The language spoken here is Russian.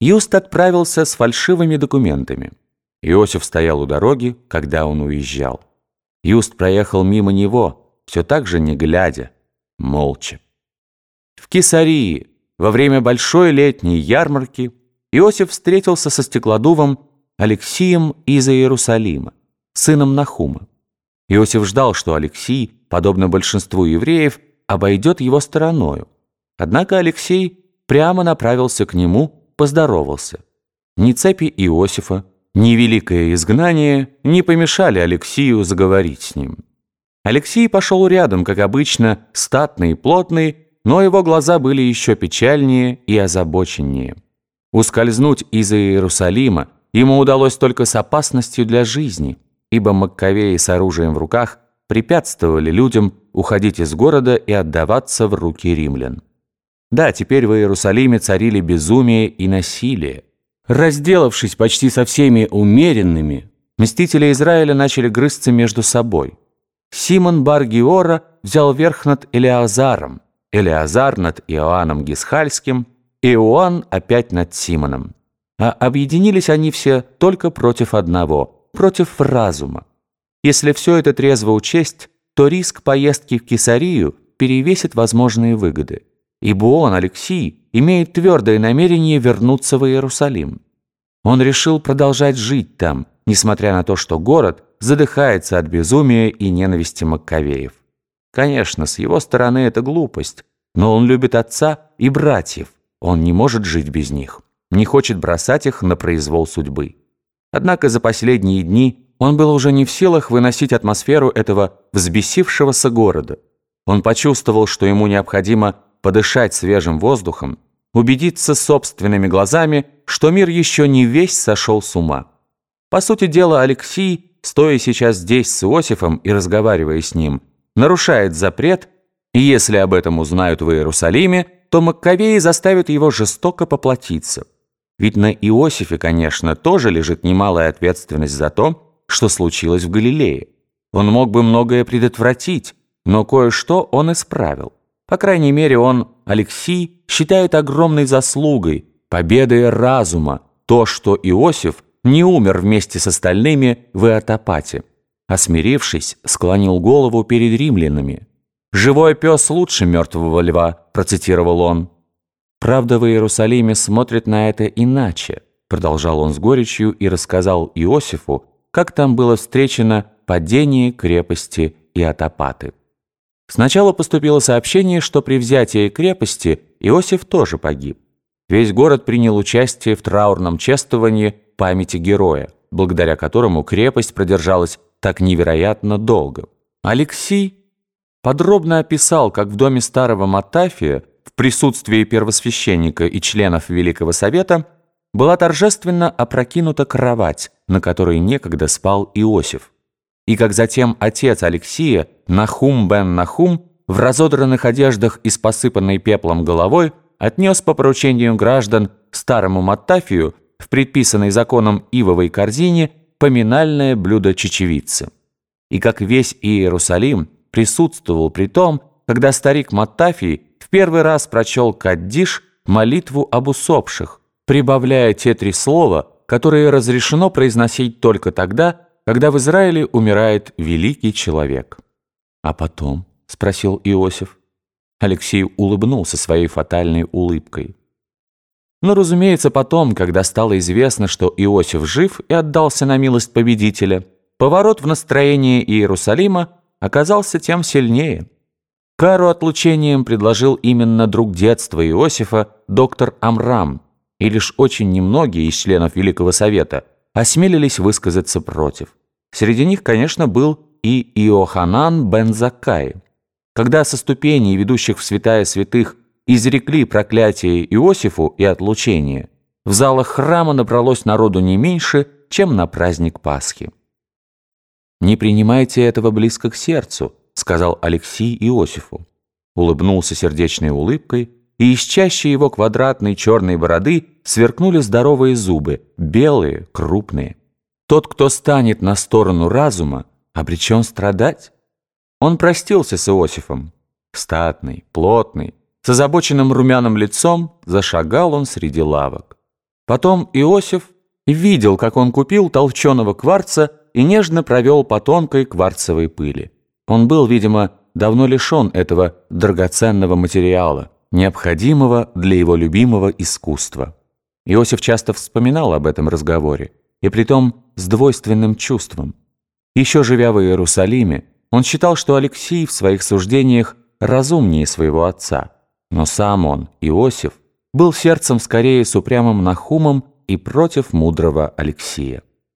Юст отправился с фальшивыми документами. Иосиф стоял у дороги, когда он уезжал. Юст проехал мимо него, все так же не глядя, молча. В Кесарии во время большой летней ярмарки Иосиф встретился со стеклодувом Алексием из Иерусалима, сыном Нахума. Иосиф ждал, что Алексий, подобно большинству евреев, обойдет его стороною. Однако Алексей прямо направился к нему, поздоровался. Ни цепи Иосифа, ни великое изгнание не помешали Алексию заговорить с ним. Алексей пошел рядом, как обычно, статный и плотный, но его глаза были еще печальнее и озабоченнее. Ускользнуть из Иерусалима ему удалось только с опасностью для жизни, ибо Маккавеи с оружием в руках препятствовали людям уходить из города и отдаваться в руки римлян. Да, теперь в Иерусалиме царили безумие и насилие. Разделавшись почти со всеми умеренными, мстители Израиля начали грызться между собой. Симон Бар-Геора взял верх над Элиазаром, Элиазар над Иоанном Гисхальским, Иоанн опять над Симоном. А объединились они все только против одного, против разума. Если все это трезво учесть, то риск поездки в Кесарию перевесит возможные выгоды ибо он, Алексей, имеет твердое намерение вернуться в Иерусалим. Он решил продолжать жить там, несмотря на то, что город задыхается от безумия и ненависти Маккавеев. Конечно, с его стороны это глупость, но он любит отца и братьев, он не может жить без них, не хочет бросать их на произвол судьбы. Однако за последние дни он был уже не в силах выносить атмосферу этого взбесившегося города. Он почувствовал, что ему необходимо подышать свежим воздухом, убедиться собственными глазами, что мир еще не весь сошел с ума. По сути дела, Алексей, стоя сейчас здесь с Иосифом и разговаривая с ним, нарушает запрет, и если об этом узнают в Иерусалиме, то Маккавеи заставят его жестоко поплатиться. Ведь на Иосифе, конечно, тоже лежит немалая ответственность за то, что случилось в Галилее. Он мог бы многое предотвратить, но кое-что он исправил. По крайней мере, он, Алексей, считает огромной заслугой, победой разума, то, что Иосиф не умер вместе с остальными в Иотопате, а смирившись, склонил голову перед римлянами. «Живой пес лучше мертвого льва», процитировал он. «Правда, в Иерусалиме смотрят на это иначе», продолжал он с горечью и рассказал Иосифу, как там было встречено падение крепости Иотопаты. Сначала поступило сообщение, что при взятии крепости Иосиф тоже погиб. Весь город принял участие в траурном чествовании памяти героя, благодаря которому крепость продержалась так невероятно долго. Алексей подробно описал, как в доме старого Матафия в присутствии первосвященника и членов Великого Совета была торжественно опрокинута кровать, на которой некогда спал Иосиф и как затем отец Алексия, Нахум бен Нахум, в разодранных одеждах и с посыпанной пеплом головой, отнес по поручению граждан старому Маттафию в предписанной законом ивовой корзине поминальное блюдо чечевицы. И как весь Иерусалим присутствовал при том, когда старик Маттафий в первый раз прочел Каддиш молитву об усопших, прибавляя те три слова, которые разрешено произносить только тогда, когда в Израиле умирает великий человек. «А потом?» — спросил Иосиф. Алексей улыбнулся своей фатальной улыбкой. Но, разумеется, потом, когда стало известно, что Иосиф жив и отдался на милость победителя, поворот в настроении Иерусалима оказался тем сильнее. Кару отлучением предложил именно друг детства Иосифа, доктор Амрам, и лишь очень немногие из членов Великого Совета осмелились высказаться против. Среди них, конечно, был и Иоханан бен Закай. Когда со ступеней, ведущих в святая святых, изрекли проклятие Иосифу и отлучение, в залах храма набралось народу не меньше, чем на праздник Пасхи. «Не принимайте этого близко к сердцу», — сказал Алексий Иосифу. Улыбнулся сердечной улыбкой, и из чаще его квадратной черной бороды сверкнули здоровые зубы, белые, крупные. Тот, кто станет на сторону разума, обречен страдать. Он простился с Иосифом. Статный, плотный, с озабоченным румяным лицом зашагал он среди лавок. Потом Иосиф видел, как он купил толченого кварца и нежно провел по тонкой кварцевой пыли. Он был, видимо, давно лишен этого драгоценного материала, необходимого для его любимого искусства. Иосиф часто вспоминал об этом разговоре, и притом с двойственным чувством. Еще живя в Иерусалиме, он считал, что Алексей в своих суждениях разумнее своего отца, но сам он, Иосиф, был сердцем скорее с упрямым Нахумом и против мудрого Алексея.